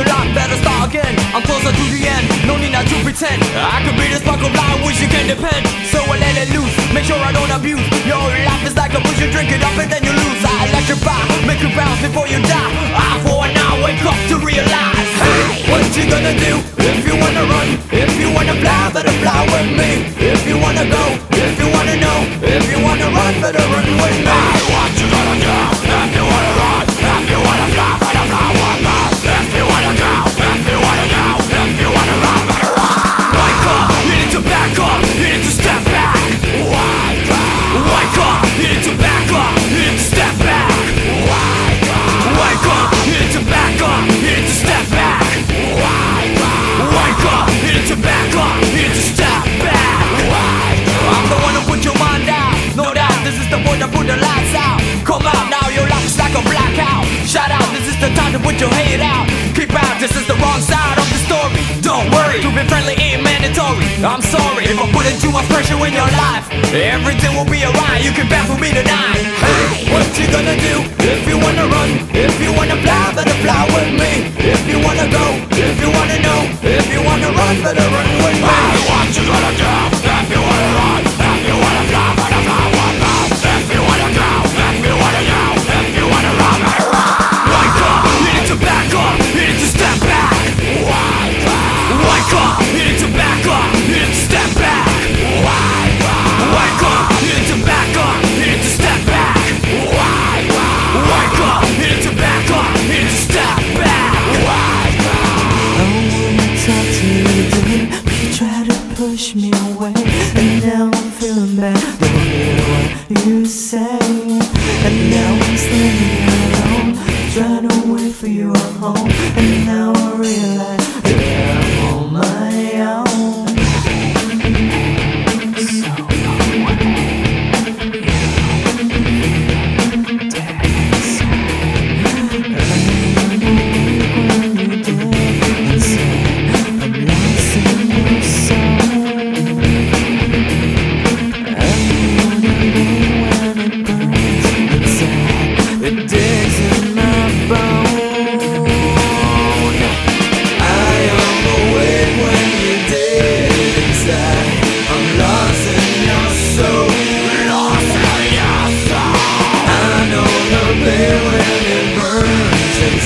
your lot, better start again. I'm closer to the end, no need not to pretend. I could be the spark of light, which you can depend. So I let it loose, make sure I don't abuse. Your life is like a booze, you drink it up and then you lose. I electrify, make you bounce before you die. I for now wake up to realize. Hey, what you gonna do if you wanna run? If you wanna fly, better fly with me. If you wanna go, if you wanna know. If you wanna run, better run with me. What you put your head out. Keep out, this is the wrong side of the story. Don't worry, to be friendly ain't mandatory. I'm sorry if I put in too much pressure in your life Everything will be alright, you can baffle me tonight. Hey, what you gonna do? If you wanna run If you wanna fly, better fly with me. If you wanna go, if you wanna know If you wanna run, better run with me. What you gonna do push me away. And now I'm feeling bad. Don't hear what you say. And now I'm standing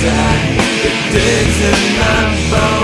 inside. It digs in my bones.